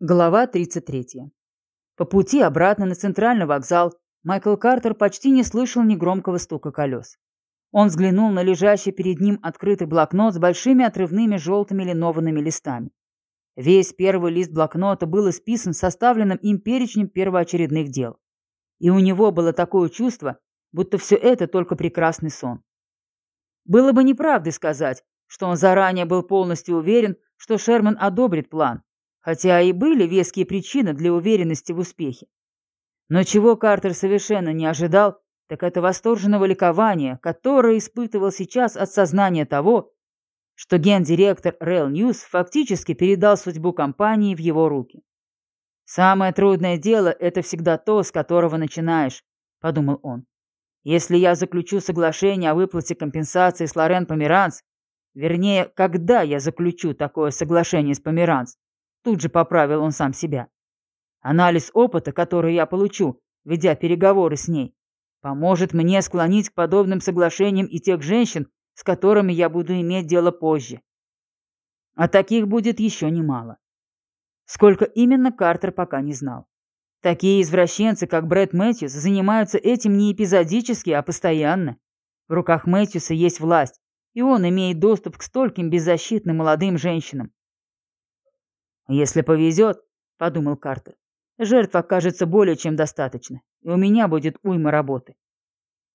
Глава 33. По пути обратно на центральный вокзал Майкл Картер почти не слышал ни громкого стука колес. Он взглянул на лежащий перед ним открытый блокнот с большими отрывными желтыми линованными листами. Весь первый лист блокнота был исписан составленным им перечнем первоочередных дел. И у него было такое чувство, будто все это только прекрасный сон. Было бы неправдой сказать, что он заранее был полностью уверен, что Шерман одобрит план, хотя и были веские причины для уверенности в успехе. Но чего Картер совершенно не ожидал, так это восторженного ликования, которое испытывал сейчас от сознания того, что гендиректор Rail News фактически передал судьбу компании в его руки. «Самое трудное дело – это всегда то, с которого начинаешь», – подумал он. «Если я заключу соглашение о выплате компенсации с Лорен Померанц, вернее, когда я заключу такое соглашение с Померанц, Тут же поправил он сам себя. Анализ опыта, который я получу, ведя переговоры с ней, поможет мне склонить к подобным соглашениям и тех женщин, с которыми я буду иметь дело позже. А таких будет еще немало. Сколько именно Картер пока не знал. Такие извращенцы, как Брэд Мэтьюс, занимаются этим не эпизодически, а постоянно. В руках Мэтьюса есть власть, и он имеет доступ к стольким беззащитным молодым женщинам. «Если повезет», — подумал Картер, — «жертв окажется более чем достаточно, и у меня будет уйма работы».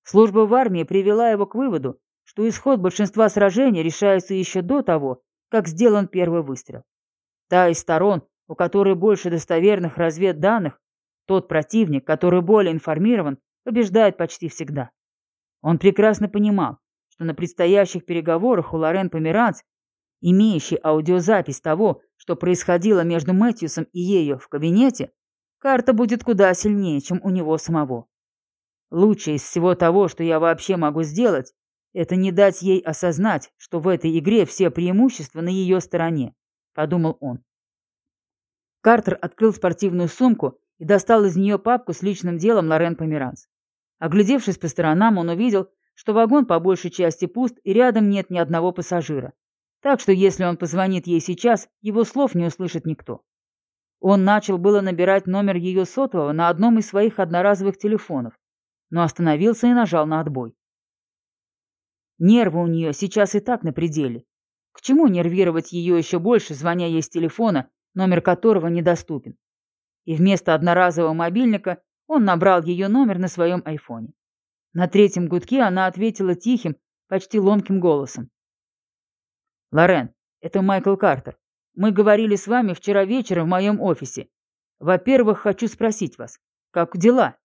Служба в армии привела его к выводу, что исход большинства сражений решается еще до того, как сделан первый выстрел. Та из сторон, у которой больше достоверных разведданных, тот противник, который более информирован, побеждает почти всегда. Он прекрасно понимал, что на предстоящих переговорах у Лорен Померанц, имеющий аудиозапись того, что происходило между Мэтьюсом и ею в кабинете, карта будет куда сильнее, чем у него самого. Лучшее из всего того, что я вообще могу сделать, это не дать ей осознать, что в этой игре все преимущества на ее стороне, подумал он. Картер открыл спортивную сумку и достал из нее папку с личным делом Лорен Померанц. Оглядевшись по сторонам, он увидел, что вагон по большей части пуст и рядом нет ни одного пассажира. Так что если он позвонит ей сейчас, его слов не услышит никто. Он начал было набирать номер ее сотового на одном из своих одноразовых телефонов, но остановился и нажал на отбой. Нервы у нее сейчас и так на пределе. К чему нервировать ее еще больше, звоня ей с телефона, номер которого недоступен? И вместо одноразового мобильника он набрал ее номер на своем айфоне. На третьем гудке она ответила тихим, почти ломким голосом. Лорен, это Майкл Картер. Мы говорили с вами вчера вечером в моем офисе. Во-первых, хочу спросить вас, как дела?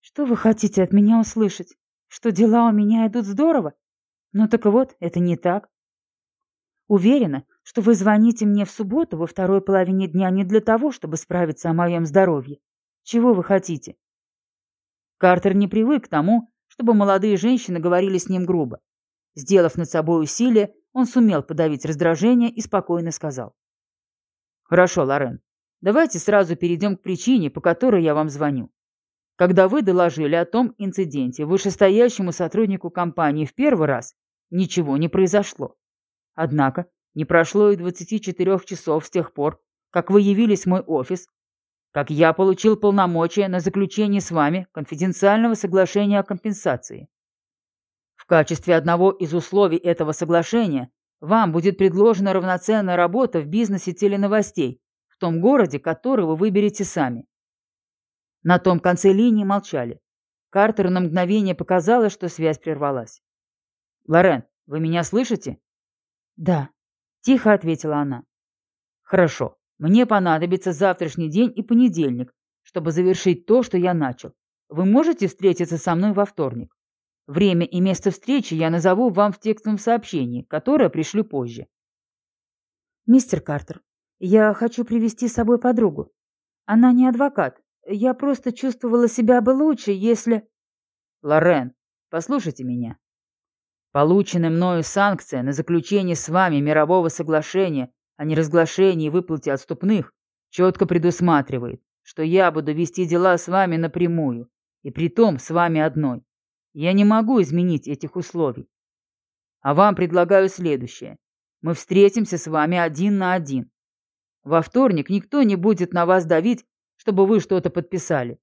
Что вы хотите от меня услышать? Что дела у меня идут здорово? Ну так вот, это не так. Уверена, что вы звоните мне в субботу во второй половине дня не для того, чтобы справиться о моем здоровье. Чего вы хотите? Картер не привык к тому, чтобы молодые женщины говорили с ним грубо. Сделав над собой усилие, он сумел подавить раздражение и спокойно сказал. «Хорошо, Лорен, давайте сразу перейдем к причине, по которой я вам звоню. Когда вы доложили о том инциденте вышестоящему сотруднику компании в первый раз, ничего не произошло. Однако не прошло и 24 часов с тех пор, как вы явились в мой офис, как я получил полномочия на заключение с вами конфиденциального соглашения о компенсации. Качестве одного из условий этого соглашения вам будет предложена равноценная работа в бизнесе теленовостей в том городе, который вы выберете сами. На том конце линии молчали. Картеру на мгновение показалось, что связь прервалась. «Лорен, вы меня слышите?» «Да», — тихо ответила она. «Хорошо. Мне понадобится завтрашний день и понедельник, чтобы завершить то, что я начал. Вы можете встретиться со мной во вторник?» Время и место встречи я назову вам в текстовом сообщении, которое пришлю позже. Мистер Картер, я хочу привести с собой подругу. Она не адвокат. Я просто чувствовала себя бы лучше, если... Лорен, послушайте меня. Полученная мною санкция на заключение с вами мирового соглашения о неразглашении и выплате отступных четко предусматривает, что я буду вести дела с вами напрямую, и притом с вами одной. Я не могу изменить этих условий. А вам предлагаю следующее. Мы встретимся с вами один на один. Во вторник никто не будет на вас давить, чтобы вы что-то подписали.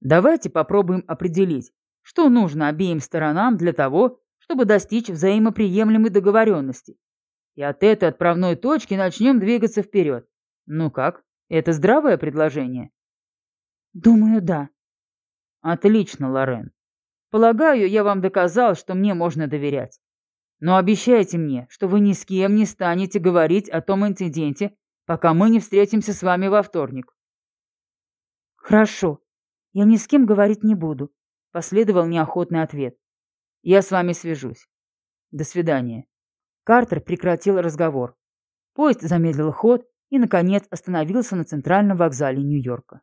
Давайте попробуем определить, что нужно обеим сторонам для того, чтобы достичь взаимоприемлемой договоренности. И от этой отправной точки начнем двигаться вперед. Ну как, это здравое предложение? Думаю, да. Отлично, Лорен. Полагаю, я вам доказал, что мне можно доверять. Но обещайте мне, что вы ни с кем не станете говорить о том инциденте, пока мы не встретимся с вами во вторник. Хорошо. Я ни с кем говорить не буду, последовал неохотный ответ. Я с вами свяжусь. До свидания. Картер прекратил разговор. Поезд замедлил ход и, наконец, остановился на центральном вокзале Нью-Йорка.